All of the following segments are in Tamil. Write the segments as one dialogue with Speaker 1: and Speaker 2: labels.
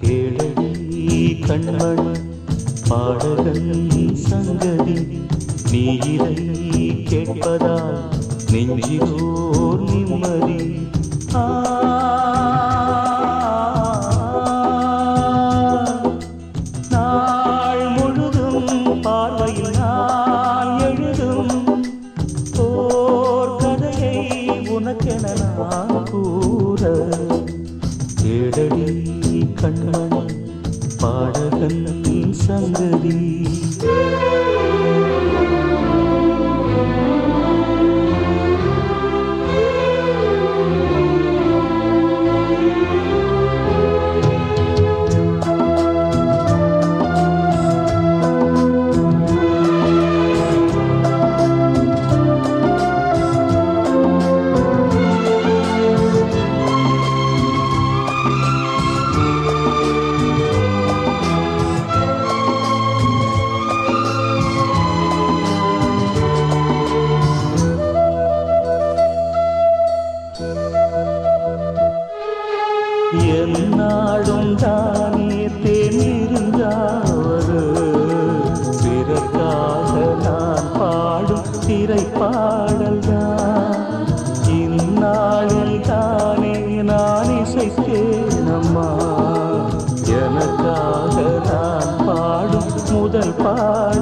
Speaker 1: கேளடி கண்மணி பாடகன் சங்கதி நீ இதை கேட்பதால் நெஞ்சிலோர் நிம்மதி. கூற கேடடி கண்ணன் பாடகன் சங்கதி.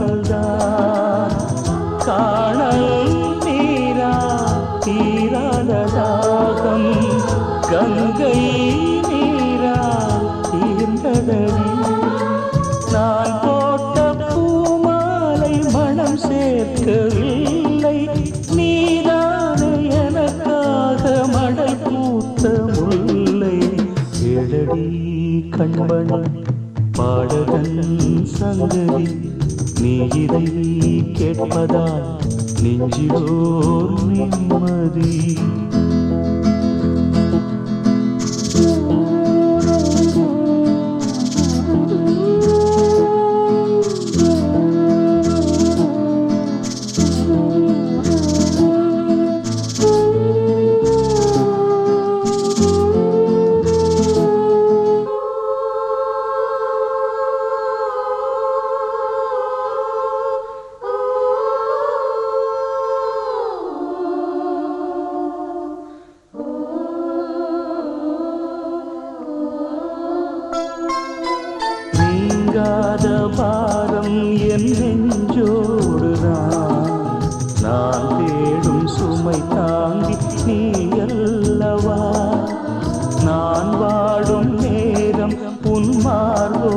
Speaker 1: பாடல் காணல் நீரா தீராத தாகம் கங்கை நீரா தீர்ந்ததடி நான் போட்ட பூமாலை மனம் சேர்க்கவில்லை நீதானே எனக்காக மடல் பூத்த முல்லை பாடகன் சங்கதி நீ இதை கேட்பதால் நெஞ்சிலோர் நிம்மதி. உன் மார்போ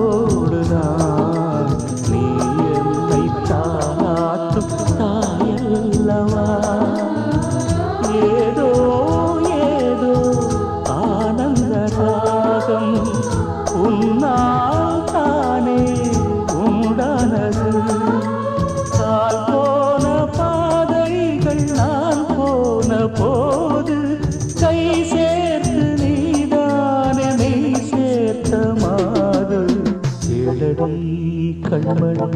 Speaker 1: கண்மணி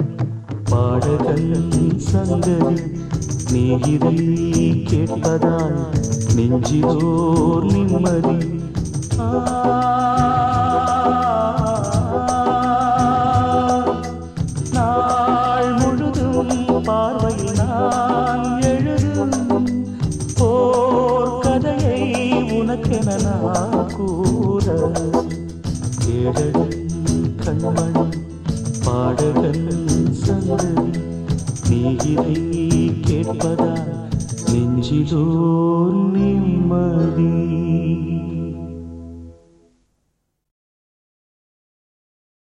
Speaker 1: பாடகன் சங்கதி நீ இதை கேட்பதால் நெஞ்சிலோர் நிம்மதி. நாள் முழுதும் பார்வையில் நான் எழுதும் ஓர் கதையை உனக்கென நான் கூற. கண்மணி பாடகன் சங்கதி நீ இதை கேட்பதால் நெஞ்சிலோர் நிம்மதி.